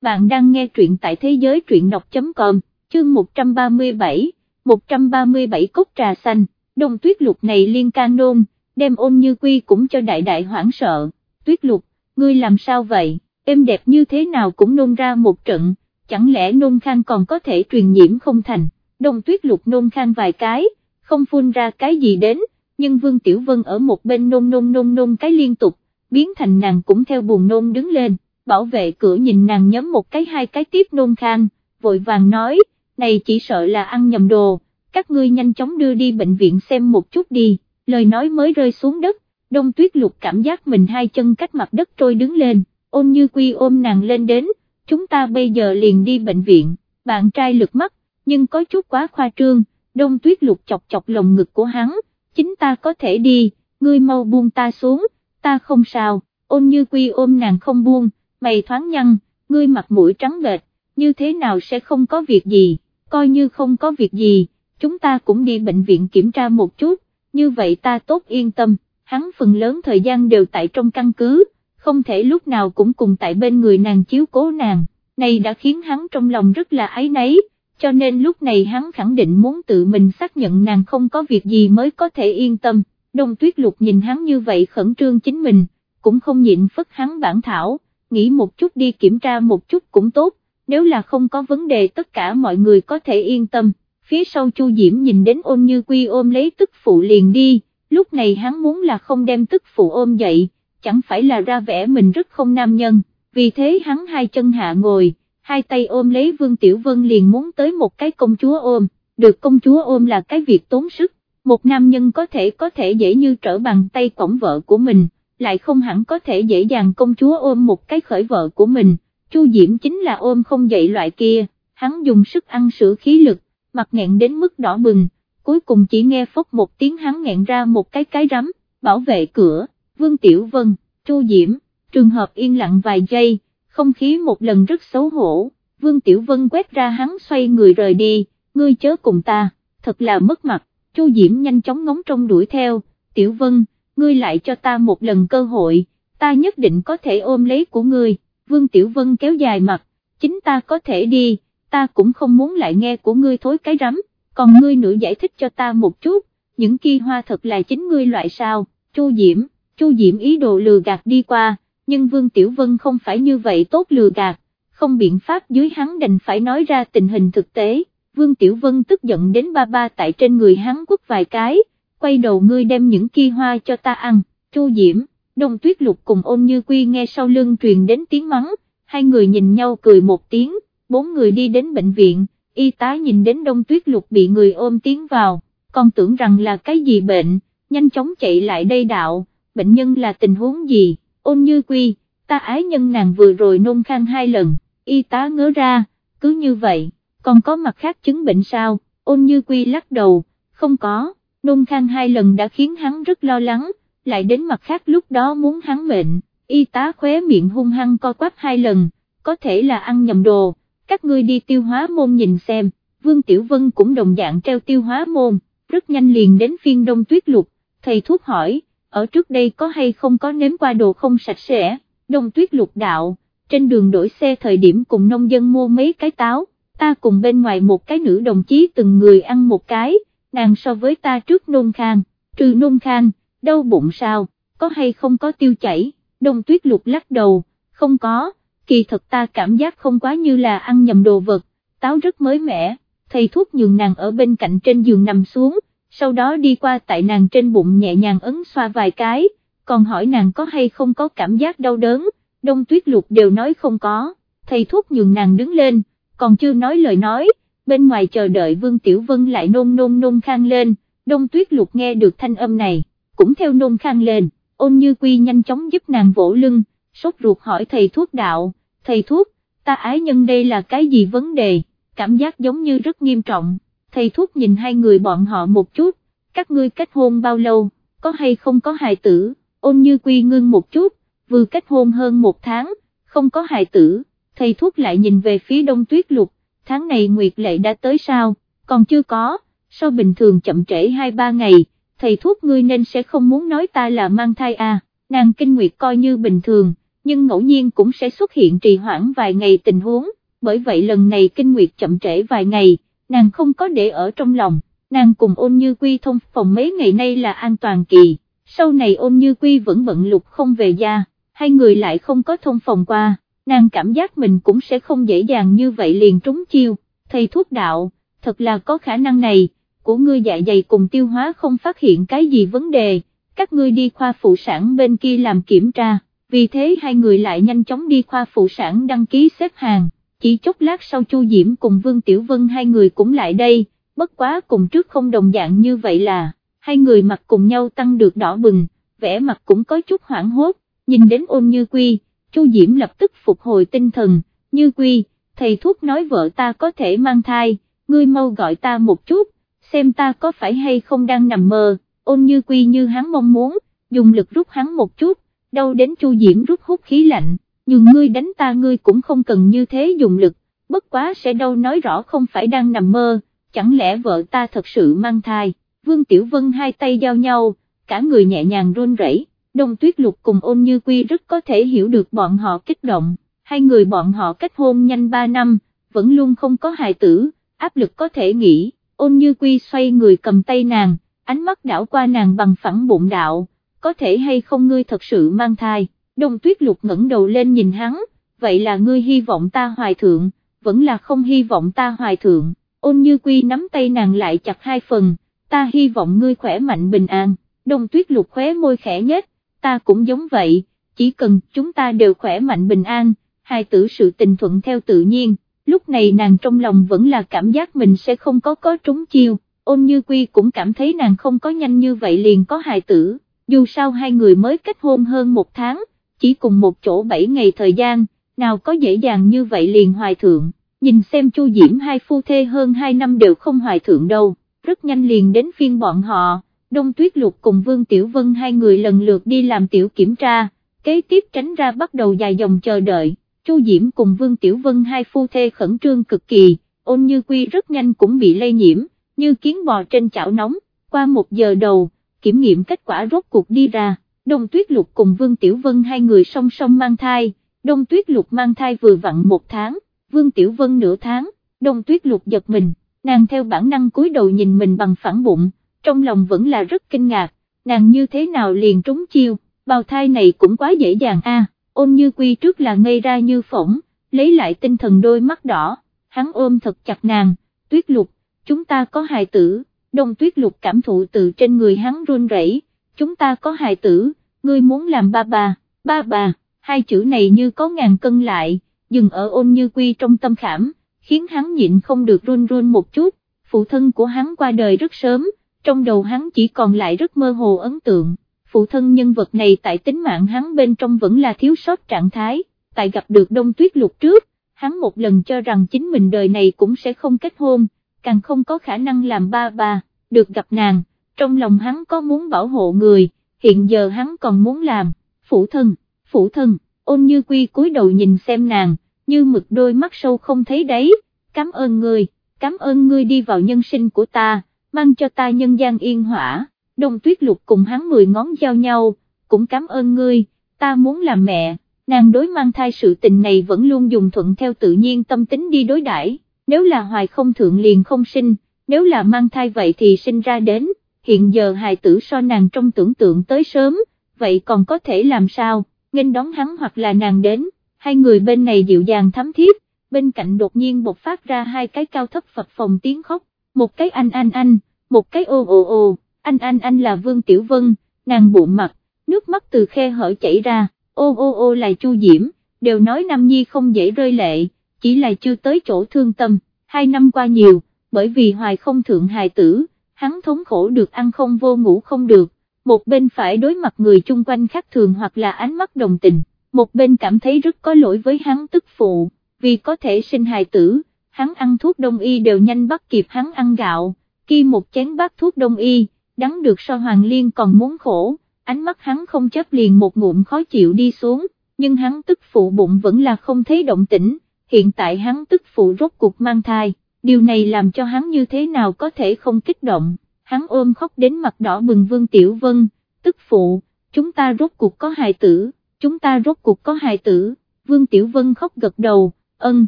bạn đang nghe truyện tại thế giới truyện đọc.com, chương 137, 137 cốc trà xanh, đông tuyết lục này liên can nôn, đem ôn như quy cũng cho đại đại hoảng sợ, tuyết lục, ngươi làm sao vậy, Em đẹp như thế nào cũng nôn ra một trận, chẳng lẽ nôn khang còn có thể truyền nhiễm không thành, đông tuyết lục nôn khang vài cái, không phun ra cái gì đến, nhưng Vương Tiểu Vân ở một bên nôn nôn nôn nôn cái liên tục, biến thành nàng cũng theo buồn nôn đứng lên, bảo vệ cửa nhìn nàng nhấm một cái hai cái tiếp nôn khang, vội vàng nói, này chỉ sợ là ăn nhầm đồ, các ngươi nhanh chóng đưa đi bệnh viện xem một chút đi, lời nói mới rơi xuống đất, đông tuyết lục cảm giác mình hai chân cách mặt đất trôi đứng lên, ôn như quy ôm nàng lên đến, chúng ta bây giờ liền đi bệnh viện, bạn trai lực mắt, nhưng có chút quá khoa trương, đông tuyết lục chọc chọc lồng ngực của hắn, chính ta có thể đi, ngươi mau buông ta xuống, ta không sao, ôn như quy ôm nàng không buông, mày thoáng nhăn, ngươi mặt mũi trắng bệch, như thế nào sẽ không có việc gì, coi như không có việc gì, chúng ta cũng đi bệnh viện kiểm tra một chút, như vậy ta tốt yên tâm, hắn phần lớn thời gian đều tại trong căn cứ, không thể lúc nào cũng cùng tại bên người nàng chiếu cố nàng, này đã khiến hắn trong lòng rất là ái náy, cho nên lúc này hắn khẳng định muốn tự mình xác nhận nàng không có việc gì mới có thể yên tâm, đông tuyết lục nhìn hắn như vậy khẩn trương chính mình, cũng không nhịn phất hắn bản thảo, nghĩ một chút đi kiểm tra một chút cũng tốt, nếu là không có vấn đề tất cả mọi người có thể yên tâm, phía sau Chu Diễm nhìn đến ôn như quy ôm lấy tức phụ liền đi, lúc này hắn muốn là không đem tức phụ ôm dậy, chẳng phải là ra vẻ mình rất không nam nhân, vì thế hắn hai chân hạ ngồi, hai tay ôm lấy Vương Tiểu Vân liền muốn tới một cái công chúa ôm, được công chúa ôm là cái việc tốn sức, một nam nhân có thể có thể dễ như trở bằng tay cổng vợ của mình, lại không hẳn có thể dễ dàng công chúa ôm một cái khởi vợ của mình, Chu Diễm chính là ôm không dậy loại kia, hắn dùng sức ăn sữa khí lực, mặt nghẹn đến mức đỏ bừng, cuối cùng chỉ nghe phốc một tiếng hắn nghẹn ra một cái cái rắm, bảo vệ cửa, Vương Tiểu Vân, Chu Diễm, trường hợp yên lặng vài giây, không khí một lần rất xấu hổ, Vương Tiểu Vân quét ra hắn xoay người rời đi, ngươi chớ cùng ta, thật là mất mặt, Chu Diễm nhanh chóng ngóng trông đuổi theo, Tiểu Vân, ngươi lại cho ta một lần cơ hội, ta nhất định có thể ôm lấy của ngươi, Vương Tiểu Vân kéo dài mặt, chính ta có thể đi, ta cũng không muốn lại nghe của ngươi thối cái rắm, còn ngươi nữa giải thích cho ta một chút, những kia hoa thật là chính ngươi loại sao, Chu Diễm, Chu Diễm ý đồ lừa gạt đi qua, nhưng Vương Tiểu Vân không phải như vậy tốt lừa gạt, không biện pháp dưới hắn đành phải nói ra tình hình thực tế, Vương Tiểu Vân tức giận đến ba ba tại trên người hắn quất vài cái, quay đầu ngươi đem những kia hoa cho ta ăn, Chu Diễm, Đông Tuyết Lục cùng ôn như quy nghe sau lưng truyền đến tiếng mắng, hai người nhìn nhau cười một tiếng, bốn người đi đến bệnh viện, y tá nhìn đến Đông Tuyết Lục bị người ôm tiến vào, còn tưởng rằng là cái gì bệnh, nhanh chóng chạy lại đây đạo, bệnh nhân là tình huống gì, ôn như quy, ta ái nhân nàng vừa rồi nôn khang hai lần, y tá ngớ ra, cứ như vậy, còn có mặt khác chứng bệnh sao, ôn như quy lắc đầu, không có nôn khang hai lần đã khiến hắn rất lo lắng, lại đến mặt khác lúc đó muốn hắn mệnh, y tá khóe miệng hung hăng co quắp hai lần, có thể là ăn nhầm đồ, các ngươi đi tiêu hóa môn nhìn xem, Vương Tiểu Vân cũng đồng dạng treo tiêu hóa môn, rất nhanh liền đến phiên đông tuyết lục, thầy thuốc hỏi, ở trước đây có hay không có nếm qua đồ không sạch sẽ, đông tuyết lục đạo, trên đường đổi xe thời điểm cùng nông dân mua mấy cái táo, ta cùng bên ngoài một cái nữ đồng chí từng người ăn một cái, nàng so với ta trước nôn khang, trừ nôn khang, đau bụng sao, có hay không có tiêu chảy, đông tuyết lục lắc đầu, không có, kỳ thật ta cảm giác không quá như là ăn nhầm đồ vật, táo rất mới mẻ, thầy thuốc nhường nàng ở bên cạnh trên giường nằm xuống, sau đó đi qua tại nàng trên bụng nhẹ nhàng ấn xoa vài cái, còn hỏi nàng có hay không có cảm giác đau đớn, đông tuyết lục đều nói không có, thầy thuốc nhường nàng đứng lên, còn chưa nói lời nói, bên ngoài chờ đợi Vương Tiểu Vân lại nôn nôn nôn khang lên, đông tuyết lục nghe được thanh âm này, cũng theo nôn khang lên, ôn như quy nhanh chóng giúp nàng vỗ lưng, sốt ruột hỏi thầy thuốc đạo, thầy thuốc, ta ái nhân đây là cái gì vấn đề, cảm giác giống như rất nghiêm trọng, thầy thuốc nhìn hai người bọn họ một chút, các ngươi kết hôn bao lâu, có hay không có hài tử, ôn như quy ngưng một chút, vừa kết hôn hơn một tháng, không có hài tử, thầy thuốc lại nhìn về phía đông tuyết lục, tháng này Nguyệt Lệ đã tới sao, còn chưa có, sao bình thường chậm trễ 2-3 ngày, thầy thuốc ngươi nên sẽ không muốn nói ta là mang thai à, nàng kinh nguyệt coi như bình thường, nhưng ngẫu nhiên cũng sẽ xuất hiện trì hoãn vài ngày tình huống, bởi vậy lần này kinh nguyệt chậm trễ vài ngày, nàng không có để ở trong lòng, nàng cùng ôn như quy thông phòng mấy ngày nay là an toàn kỳ, sau này ôn như quy vẫn bận lục không về gia, hai người lại không có thông phòng qua, nàng cảm giác mình cũng sẽ không dễ dàng như vậy liền trúng chiêu, thầy thuốc đạo, thật là có khả năng này, của ngươi dạ dày cùng tiêu hóa không phát hiện cái gì vấn đề, các ngươi đi khoa phụ sản bên kia làm kiểm tra, vì thế hai người lại nhanh chóng đi khoa phụ sản đăng ký xếp hàng, chỉ chốc lát sau Chu Diễm cùng Vương Tiểu Vân hai người cũng lại đây, bất quá cùng trước không đồng dạng như vậy là, hai người mặt cùng nhau tăng được đỏ bừng, vẻ mặt cũng có chút hoảng hốt, nhìn đến ôn như quy, Chu Diễm lập tức phục hồi tinh thần, như quy, thầy thuốc nói vợ ta có thể mang thai, ngươi mau gọi ta một chút, xem ta có phải hay không đang nằm mơ, ôn như quy như hắn mong muốn, dùng lực rút hắn một chút, đâu đến Chu Diễm rút hút khí lạnh, nhưng ngươi đánh ta ngươi cũng không cần như thế dùng lực, bất quá sẽ đâu nói rõ không phải đang nằm mơ, chẳng lẽ vợ ta thật sự mang thai, Vương Tiểu Vân hai tay giao nhau, cả người nhẹ nhàng run rẩy. Đông Tuyết Lục cùng ôn như quy rất có thể hiểu được bọn họ kích động, hai người bọn họ kết hôn nhanh 3 năm, vẫn luôn không có hài tử, áp lực có thể nghĩ, ôn như quy xoay người cầm tay nàng, ánh mắt đảo qua nàng bằng phẳng bụng đạo, có thể hay không ngươi thật sự mang thai, Đông Tuyết Lục ngẩng đầu lên nhìn hắn, vậy là ngươi hy vọng ta hoài thượng, vẫn là không hy vọng ta hoài thượng, ôn như quy nắm tay nàng lại chặt hai phần, ta hy vọng ngươi khỏe mạnh bình an, Đông Tuyết Lục khóe môi khẽ nhếch, ta cũng giống vậy, chỉ cần chúng ta đều khỏe mạnh bình an, hai tử sự tình thuận theo tự nhiên, lúc này nàng trong lòng vẫn là cảm giác mình sẽ không có có trúng chiêu, ôn như quy cũng cảm thấy nàng không có nhanh như vậy liền có hài tử, dù sao hai người mới kết hôn hơn một tháng, chỉ cùng một chỗ bảy ngày thời gian, nào có dễ dàng như vậy liền hoài thượng, nhìn xem chu diễm hai phu thê hơn hai năm đều không hoài thượng đâu, rất nhanh liền đến phiên bọn họ Đông Tuyết Lục cùng Vương Tiểu Vân hai người lần lượt đi làm tiểu kiểm tra, kế tiếp tránh ra bắt đầu dài dòng chờ đợi, Chu Diễm cùng Vương Tiểu Vân hai phu thê khẩn trương cực kỳ, ôn như quy rất nhanh cũng bị lây nhiễm, như kiến bò trên chảo nóng, qua một giờ đầu, kiểm nghiệm kết quả rốt cuộc đi ra, Đông Tuyết Lục cùng Vương Tiểu Vân hai người song song mang thai, Đông Tuyết Lục mang thai vừa vặn một tháng, Vương Tiểu Vân nửa tháng, Đông Tuyết Lục giật mình, nàng theo bản năng cúi đầu nhìn mình bằng phản bụng trong lòng vẫn là rất kinh ngạc, nàng như thế nào liền trúng chiêu, bào thai này cũng quá dễ dàng a. ôn như quy trước là ngây ra như phỏng, lấy lại tinh thần đôi mắt đỏ, hắn ôm thật chặt nàng, tuyết lục, chúng ta có hài tử, đông tuyết lục cảm thụ từ trên người hắn run rẩy, chúng ta có hài tử, ngươi muốn làm ba bà, ba bà, hai chữ này như có ngàn cân lại, dừng ở ôn như quy trong tâm khảm, khiến hắn nhịn không được run run một chút, phụ thân của hắn qua đời rất sớm, trong đầu hắn chỉ còn lại rất mơ hồ ấn tượng, phụ thân nhân vật này tại tính mạng hắn bên trong vẫn là thiếu sót trạng thái, tại gặp được đông tuyết lục trước, hắn một lần cho rằng chính mình đời này cũng sẽ không kết hôn, càng không có khả năng làm ba bà được gặp nàng, trong lòng hắn có muốn bảo hộ người, hiện giờ hắn còn muốn làm, phụ thân, phụ thân, ôn như quy cúi đầu nhìn xem nàng, như mực đôi mắt sâu không thấy đấy, cảm ơn người cảm ơn ngươi đi vào nhân sinh của ta mang cho ta nhân gian yên hỏa, đông tuyết lục cùng hắn mười ngón giao nhau, cũng cảm ơn ngươi, ta muốn làm mẹ, nàng đối mang thai sự tình này vẫn luôn dùng thuận theo tự nhiên tâm tính đi đối đãi. nếu là hoài không thượng liền không sinh, nếu là mang thai vậy thì sinh ra đến, hiện giờ hài tử so nàng trong tưởng tượng tới sớm, vậy còn có thể làm sao, nghênh đón hắn hoặc là nàng đến, hai người bên này dịu dàng thắm thiết, bên cạnh đột nhiên bộc phát ra hai cái cao thấp phật phòng tiếng khóc, một cái anh anh anh, một cái ô ô ô, anh anh anh là Vương Tiểu Vân, nàng bụng mặt, nước mắt từ khe hở chảy ra, ô ô ô là Chu Diễm, đều nói Nam Nhi không dễ rơi lệ, chỉ là chưa tới chỗ thương tâm, hai năm qua nhiều, bởi vì hoài không thượng hài tử, hắn thống khổ được ăn không vô ngủ không được, một bên phải đối mặt người chung quanh khác thường hoặc là ánh mắt đồng tình, một bên cảm thấy rất có lỗi với hắn tức phụ, vì có thể sinh hài tử, hắn ăn thuốc đông y đều nhanh bắt kịp hắn ăn gạo, khi một chén bát thuốc đông y, đắng được so hoàng liên còn muốn khổ, ánh mắt hắn không chấp liền một ngụm khó chịu đi xuống, nhưng hắn tức phụ bụng vẫn là không thấy động tĩnh, hiện tại hắn tức phụ rốt cuộc mang thai, điều này làm cho hắn như thế nào có thể không kích động, hắn ôm khóc đến mặt đỏ bừng vương tiểu vân, tức phụ, chúng ta rốt cuộc có hài tử, chúng ta rốt cuộc có hài tử, Vương Tiểu Vân khóc gật đầu, ân,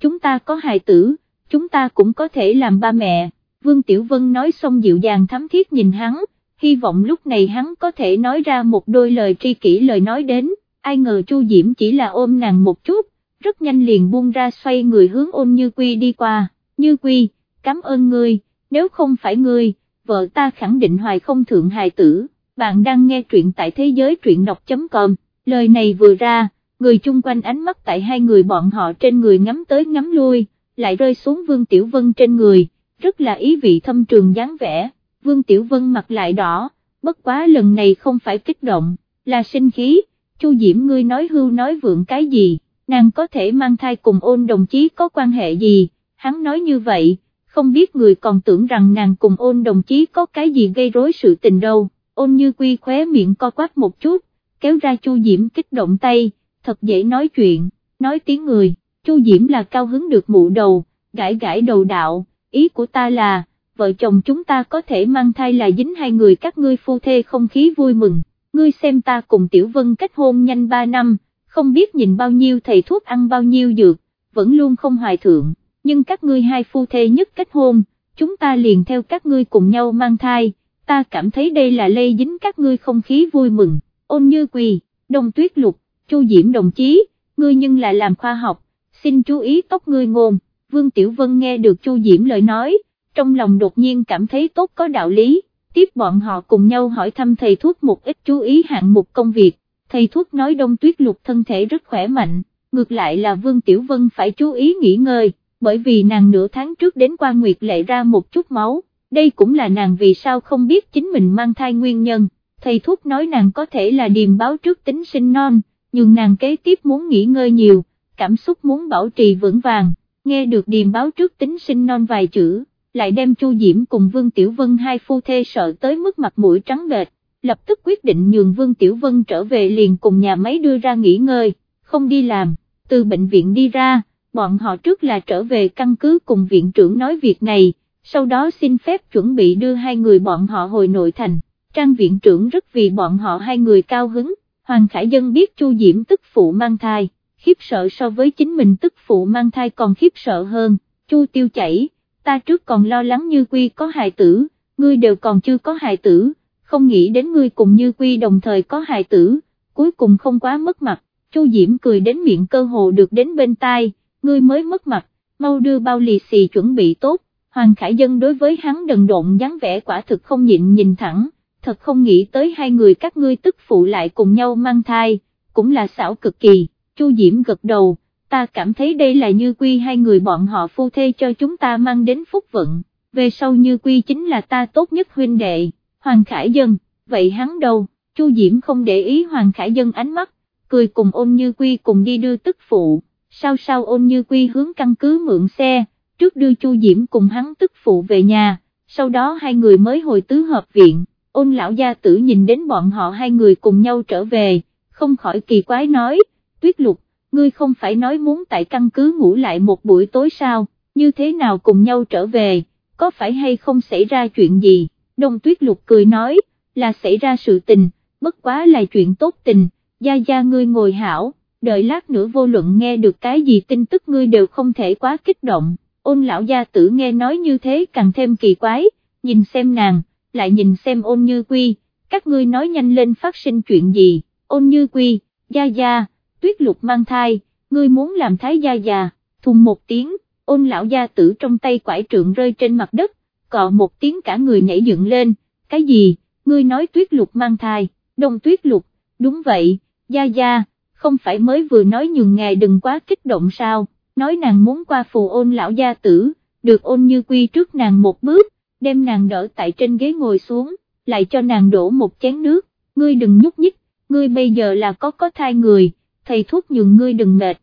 chúng ta có hài tử, chúng ta cũng có thể làm ba mẹ, Vương Tiểu Vân nói xong dịu dàng thắm thiết nhìn hắn, hy vọng lúc này hắn có thể nói ra một đôi lời tri kỷ lời nói đến, ai ngờ Chu Diễm chỉ là ôm nàng một chút, rất nhanh liền buông ra xoay người hướng ôn Như Quy đi qua, Như Quy, cảm ơn ngươi, nếu không phải ngươi, vợ ta khẳng định hoài không thượng hài tử, bạn đang nghe truyện tại thế giới truyện đọc.com, lời này vừa ra, người chung quanh ánh mắt tại hai người bọn họ trên người ngắm tới ngắm lui, lại rơi xuống Vương Tiểu Vân trên người, rất là ý vị thâm trường dáng vẻ, Vương Tiểu Vân mặt lại đỏ, bất quá lần này không phải kích động, là sinh khí, Chu Diễm ngươi nói hưu nói vượng cái gì, nàng có thể mang thai cùng ôn đồng chí có quan hệ gì, hắn nói như vậy, không biết người còn tưởng rằng nàng cùng ôn đồng chí có cái gì gây rối sự tình đâu, ôn như quy khóe miệng co quắp một chút, kéo ra Chu Diễm kích động tay, thật dễ nói chuyện, nói tiếng người, Chu Diễm là cao hứng được mụ đầu, gãi gãi đầu đạo, ý của ta là, vợ chồng chúng ta có thể mang thai là dính hai người các ngươi phu thê không khí vui mừng, ngươi xem ta cùng Tiểu Vân kết hôn nhanh ba năm, không biết nhìn bao nhiêu thầy thuốc ăn bao nhiêu dược, vẫn luôn không hoài thượng, nhưng các ngươi hai phu thê nhất kết hôn, chúng ta liền theo các ngươi cùng nhau mang thai, ta cảm thấy đây là lây dính các ngươi không khí vui mừng, ôn như quỳ, đông tuyết lục, chu diễm đồng chí, ngươi nhưng là làm khoa học, xin chú ý tóc ngươi ngôn, Vương Tiểu Vân nghe được chu diễm lời nói, trong lòng đột nhiên cảm thấy tốt có đạo lý, tiếp bọn họ cùng nhau hỏi thăm thầy thuốc một ít chú ý hạng mục công việc, thầy thuốc nói đông tuyết lục thân thể rất khỏe mạnh, ngược lại là Vương Tiểu Vân phải chú ý nghỉ ngơi, bởi vì nàng nửa tháng trước đến qua nguyệt lệ ra một chút máu, đây cũng là nàng vì sao không biết chính mình mang thai nguyên nhân, thầy thuốc nói nàng có thể là điềm báo trước tính sinh non, nhưng nàng kế tiếp muốn nghỉ ngơi nhiều, cảm xúc muốn bảo trì vững vàng, nghe được điềm báo trước tính sinh non vài chữ, lại đem Chu Diễm cùng Vương Tiểu Vân hai phu thê sợ tới mức mặt mũi trắng bệch, lập tức quyết định nhường Vương Tiểu Vân trở về liền cùng nhà máy đưa ra nghỉ ngơi, không đi làm, từ bệnh viện đi ra, bọn họ trước là trở về căn cứ cùng viện trưởng nói việc này, sau đó xin phép chuẩn bị đưa hai người bọn họ hồi nội thành, trang viện trưởng rất vì bọn họ hai người cao hứng, Hoàng Khải Dân biết Chu Diễm tức phụ mang thai, khiếp sợ so với chính mình tức phụ mang thai còn khiếp sợ hơn, Chu tiêu chảy, ta trước còn lo lắng như quy có hài tử, ngươi đều còn chưa có hài tử, không nghĩ đến ngươi cùng như quy đồng thời có hài tử, cuối cùng không quá mất mặt, Chu Diễm cười đến miệng cơ hồ được đến bên tai, ngươi mới mất mặt, mau đưa bao lì xì chuẩn bị tốt, Hoàng Khải Dân đối với hắn đần độn dáng vẻ quả thực không nhịn nhìn thẳng, thật không nghĩ tới hai người các ngươi tức phụ lại cùng nhau mang thai, cũng là xảo cực kỳ, Chu Diễm gật đầu, ta cảm thấy đây là như quy hai người bọn họ phu thê cho chúng ta mang đến phúc vận, về sau như quy chính là ta tốt nhất huynh đệ, Hoàng Khải Dân, vậy hắn đâu, Chu Diễm không để ý Hoàng Khải Dân ánh mắt, cười cùng ôn như quy cùng đi đưa tức phụ, sao sao ôn như quy hướng căn cứ mượn xe, trước đưa Chu Diễm cùng hắn tức phụ về nhà, sau đó hai người mới hồi tứ hợp viện, ôn lão gia tử nhìn đến bọn họ hai người cùng nhau trở về, không khỏi kỳ quái nói, tuyết lục, ngươi không phải nói muốn tại căn cứ ngủ lại một buổi tối sao, như thế nào cùng nhau trở về, có phải hay không xảy ra chuyện gì, đông tuyết lục cười nói, là xảy ra sự tình, bất quá là chuyện tốt tình, gia gia ngươi ngồi hảo, đợi lát nữa vô luận nghe được cái gì tin tức ngươi đều không thể quá kích động, ôn lão gia tử nghe nói như thế càng thêm kỳ quái, nhìn xem nàng, lại nhìn xem ôn như quy, các ngươi nói nhanh lên phát sinh chuyện gì, ôn như quy, gia gia, tuyết lục mang thai, ngươi muốn làm thái gia già, thùng một tiếng, ôn lão gia tử trong tay quải trượng rơi trên mặt đất, cọ một tiếng cả người nhảy dựng lên, cái gì, ngươi nói tuyết lục mang thai, đông tuyết lục, đúng vậy, gia gia, không phải mới vừa nói nhường ngài đừng quá kích động sao, nói nàng muốn qua phù ôn lão gia tử, được ôn như quy trước nàng một bước, đem nàng đỡ tại trên ghế ngồi xuống, lại cho nàng đổ một chén nước, ngươi đừng nhúc nhích, ngươi bây giờ là có có thai người, thầy thuốc nhường ngươi đừng mệt.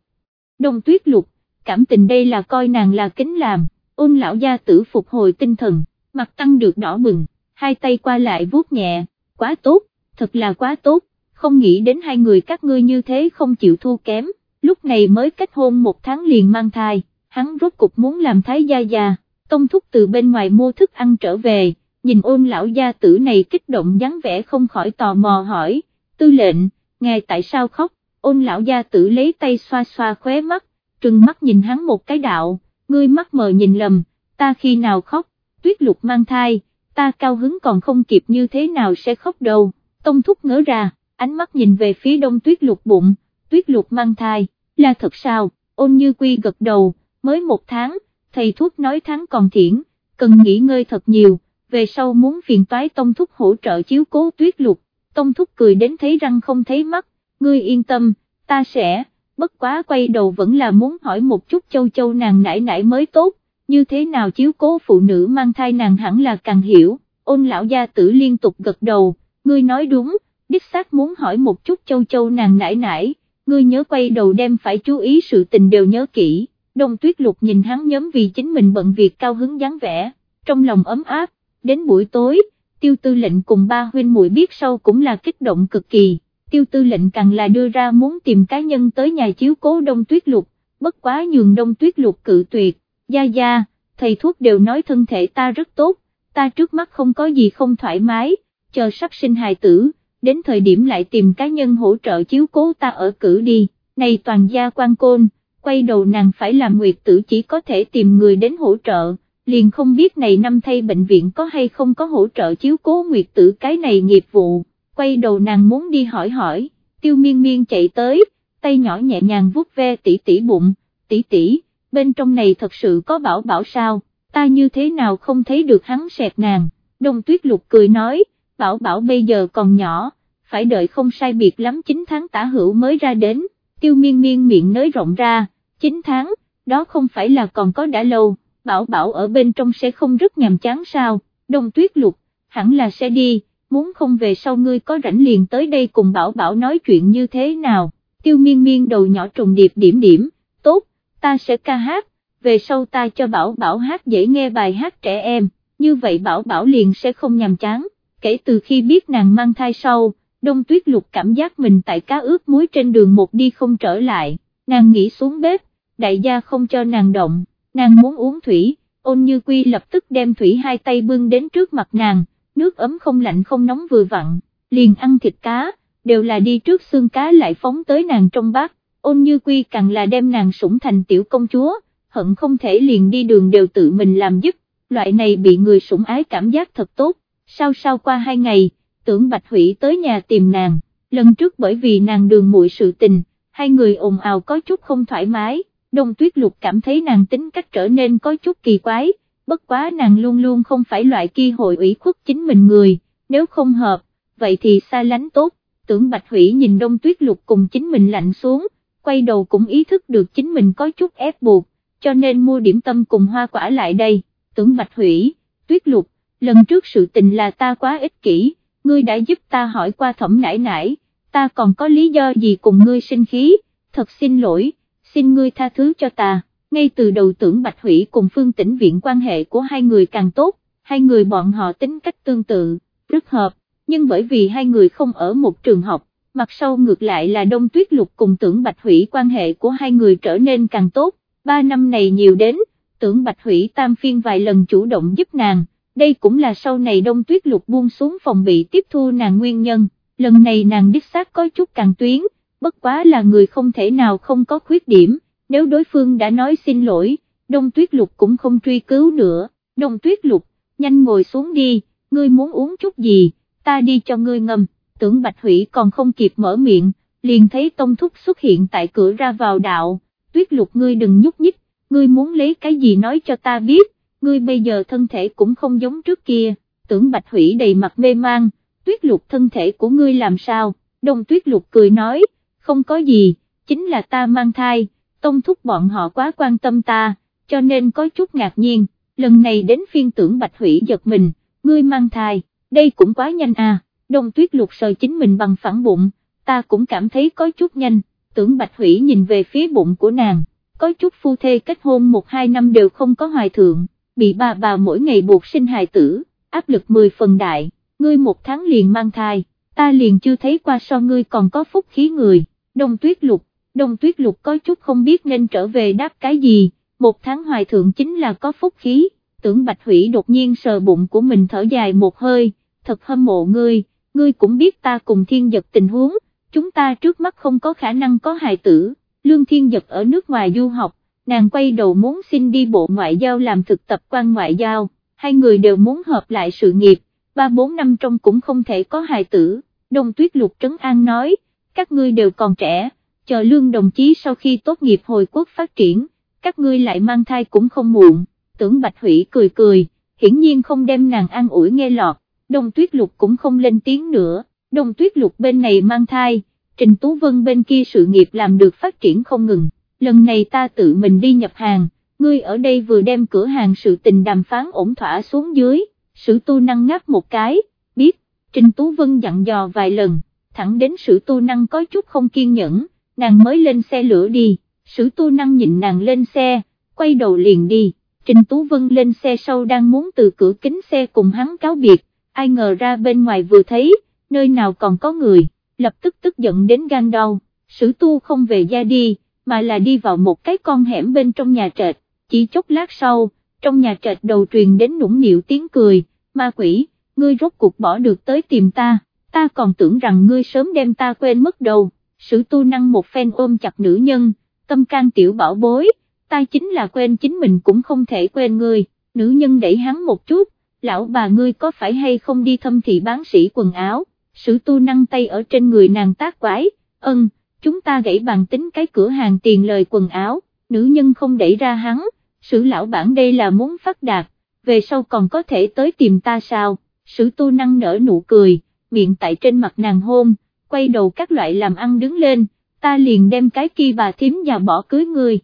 Đông tuyết lục, cảm tình đây là coi nàng là kính làm, ôn lão gia tử phục hồi tinh thần, mặt tăng được đỏ bừng, hai tay qua lại vuốt nhẹ, quá tốt, thật là quá tốt, không nghĩ đến hai người các ngươi như thế không chịu thua kém, lúc này mới kết hôn một tháng liền mang thai, hắn rốt cục muốn làm thái gia già, tông thúc từ bên ngoài mua thức ăn trở về, nhìn ôn lão gia tử này kích động dáng vẻ không khỏi tò mò hỏi, tư lệnh, ngài tại sao khóc, ôn lão gia tử lấy tay xoa xoa khóe mắt, trừng mắt nhìn hắn một cái đạo, ngươi mắt mờ nhìn lầm, ta khi nào khóc, tuyết lục mang thai, ta cao hứng còn không kịp như thế nào sẽ khóc đâu, tông thúc ngỡ ra, ánh mắt nhìn về phía đông tuyết lục bụng, tuyết lục mang thai, là thật sao, ôn như quy gật đầu, mới một tháng, thầy thuốc nói tháng còn thiển, cần nghỉ ngơi thật nhiều, về sau muốn phiền toái tông thúc hỗ trợ chiếu cố tuyết lục, tông thúc cười đến thấy răng không thấy mắt, ngươi yên tâm, ta sẽ, bất quá quay đầu vẫn là muốn hỏi một chút châu châu nàng nãy nãy mới tốt, như thế nào chiếu cố phụ nữ mang thai nàng hẳn là càng hiểu, ôn lão gia tử liên tục gật đầu, ngươi nói đúng, đích xác muốn hỏi một chút châu châu nàng nãy nãy, ngươi nhớ quay đầu đem phải chú ý sự tình đều nhớ kỹ, đông tuyết lục nhìn hắn nhóm vì chính mình bận việc cao hứng dáng vẻ, trong lòng ấm áp, đến buổi tối, tiêu tư lệnh cùng ba huynh muội biết sau cũng là kích động cực kỳ, tiêu tư lệnh càng là đưa ra muốn tìm cá nhân tới nhà chiếu cố đông tuyết lục, bất quá nhường đông tuyết lục cự tuyệt, gia gia, thầy thuốc đều nói thân thể ta rất tốt, ta trước mắt không có gì không thoải mái, chờ sắp sinh hài tử, đến thời điểm lại tìm cá nhân hỗ trợ chiếu cố ta ở cử đi, này toàn gia quan côn, quay đầu nàng phải làm nguyệt tử chỉ có thể tìm người đến hỗ trợ, liền không biết này năm thay bệnh viện có hay không có hỗ trợ chiếu cố nguyệt tử cái này nghiệp vụ, quay đầu nàng muốn đi hỏi hỏi, tiêu miên miên chạy tới, tay nhỏ nhẹ nhàng vuốt ve tỉ tỉ bụng, tỉ tỉ, bên trong này thật sự có bảo bảo sao, ta như thế nào không thấy được hắn sẹt nàng, đông tuyết lục cười nói, bảo bảo bây giờ còn nhỏ, phải đợi không sai biệt lắm 9 tháng tả hữu mới ra đến, tiêu miên miên miệng nới rộng ra, 9 tháng, đó không phải là còn có đã lâu, bảo bảo ở bên trong sẽ không rất nhàm chán sao, đông tuyết lục, hẳn là sẽ đi, muốn không về sau ngươi có rảnh liền tới đây cùng bảo bảo nói chuyện như thế nào, tiêu miên miên đầu nhỏ trùng điệp điểm điểm, tốt, ta sẽ ca hát, về sau ta cho bảo bảo hát dễ nghe bài hát trẻ em, như vậy bảo bảo liền sẽ không nhàm chán, kể từ khi biết nàng mang thai sau, đông tuyết lục cảm giác mình tại cá ướp muối trên đường một đi không trở lại, nàng nghĩ xuống bếp, đại gia không cho nàng động, nàng muốn uống thủy, ôn như quy lập tức đem thủy hai tay bưng đến trước mặt nàng, nước ấm không lạnh không nóng vừa vặn, liền ăn thịt cá, đều là đi trước xương cá lại phóng tới nàng trong bát, ôn như quy càng là đem nàng sủng thành tiểu công chúa, hận không thể liền đi đường đều tự mình làm giúp, loại này bị người sủng ái cảm giác thật tốt, sau sau qua hai ngày, tưởng Bạch Hủy tới nhà tìm nàng, lần trước bởi vì nàng đường muội sự tình, hai người ồn ào có chút không thoải mái, đông tuyết lục cảm thấy nàng tính cách trở nên có chút kỳ quái, bất quá nàng luôn luôn không phải loại kia hội ủy khuất chính mình người, nếu không hợp, vậy thì xa lánh tốt, tưởng Bạch Hủy nhìn đông tuyết lục cùng chính mình lạnh xuống, quay đầu cũng ý thức được chính mình có chút ép buộc, cho nên mua điểm tâm cùng hoa quả lại đây, tưởng Bạch Hủy, tuyết lục, lần trước sự tình là ta quá ích kỷ, ngươi đã giúp ta hỏi qua thẩm nải nải, ta còn có lý do gì cùng ngươi sinh khí, thật xin lỗi, xin ngươi tha thứ cho ta, ngay từ đầu tưởng Bạch Hủy cùng phương tĩnh viện quan hệ của hai người càng tốt, hai người bọn họ tính cách tương tự, rất hợp, nhưng bởi vì hai người không ở một trường học, mặt sau ngược lại là đông tuyết lục cùng tưởng Bạch Hủy quan hệ của hai người trở nên càng tốt, ba năm này nhiều đến, tưởng Bạch Hủy tam phiên vài lần chủ động giúp nàng. Đây cũng là sau này đông tuyết lục buông xuống phòng bị tiếp thu nàng nguyên nhân, lần này nàng đích xác có chút càng tuyến, bất quá là người không thể nào không có khuyết điểm, nếu đối phương đã nói xin lỗi, đông tuyết lục cũng không truy cứu nữa, đông tuyết lục, nhanh ngồi xuống đi, ngươi muốn uống chút gì, ta đi cho ngươi ngâm, tưởng bạch hủy còn không kịp mở miệng, liền thấy tông thúc xuất hiện tại cửa ra vào đạo, tuyết lục ngươi đừng nhúc nhích, ngươi muốn lấy cái gì nói cho ta biết, ngươi bây giờ thân thể cũng không giống trước kia, tưởng bạch hủy đầy mặt mê mang, tuyết lục thân thể của ngươi làm sao, đông tuyết lục cười nói, không có gì, chính là ta mang thai, tông thúc bọn họ quá quan tâm ta, cho nên có chút ngạc nhiên, lần này đến phiên tưởng bạch hủy giật mình, ngươi mang thai, đây cũng quá nhanh à, đông tuyết lục sờ chính mình bằng phẳng bụng, ta cũng cảm thấy có chút nhanh, tưởng bạch hủy nhìn về phía bụng của nàng, có chút phu thê kết hôn một hai năm đều không có hoài thượng bị bà bà mỗi ngày buộc sinh hài tử, áp lực 10 phần đại, ngươi một tháng liền mang thai, ta liền chưa thấy qua so ngươi còn có phúc khí người, đông tuyết lục, đông tuyết lục có chút không biết nên trở về đáp cái gì, một tháng hoài thượng chính là có phúc khí, tưởng bạch hủy đột nhiên sờ bụng của mình thở dài một hơi, thật hâm mộ ngươi, ngươi cũng biết ta cùng thiên giật tình huống, chúng ta trước mắt không có khả năng có hài tử, Lương Thiên Giật ở nước ngoài du học, nàng quay đầu muốn xin đi bộ ngoại giao làm thực tập quan ngoại giao, hai người đều muốn hợp lại sự nghiệp, ba bốn năm trong cũng không thể có hài tử, Đông Tuyết Lục Trấn An nói, các ngươi đều còn trẻ, chờ lương đồng chí sau khi tốt nghiệp hồi quốc phát triển, các ngươi lại mang thai cũng không muộn, tưởng Bạch Hủy cười cười, hiển nhiên không đem nàng an ủi nghe lọt, Đông Tuyết Lục cũng không lên tiếng nữa, Đông Tuyết Lục bên này mang thai, Trình Tú Vân bên kia sự nghiệp làm được phát triển không ngừng, lần này ta tự mình đi nhập hàng, ngươi ở đây vừa đem cửa hàng sự tình đàm phán ổn thỏa xuống dưới, sử tu năng ngáp một cái, biết, Trình Tú Vân dặn dò vài lần, thẳng đến sử tu năng có chút không kiên nhẫn, nàng mới lên xe lửa đi, sử tu năng nhìn nàng lên xe, quay đầu liền đi, Trình Tú Vân lên xe sau đang muốn từ cửa kính xe cùng hắn cáo biệt, ai ngờ ra bên ngoài vừa thấy, nơi nào còn có người, lập tức tức giận đến gan đau, sử tu không về gia đi, mà là đi vào một cái con hẻm bên trong nhà trệt, chỉ chốc lát sau, trong nhà trệt đầu truyền đến nũng nịu tiếng cười, ma quỷ, ngươi rốt cuộc bỏ được tới tìm ta, ta còn tưởng rằng ngươi sớm đem ta quên mất đầu. sử tu năng một phen ôm chặt nữ nhân, tâm can tiểu bảo bối, ta chính là quên chính mình cũng không thể quên ngươi, nữ nhân đẩy hắn một chút, lão bà ngươi có phải hay không đi thâm thị bán sĩ quần áo, sử tu năng tay ở trên người nàng tác quái, ân, chúng ta gãy bàn tính cái cửa hàng tiền lời quần áo, nữ nhân không đẩy ra hắn, sử lão bản đây là muốn phát đạt, về sau còn có thể tới tìm ta sao, sử tu năng nở nụ cười, miệng tại trên mặt nàng hôn, quay đầu các loại làm ăn đứng lên, ta liền đem cái kia bà thím và bỏ cưới người.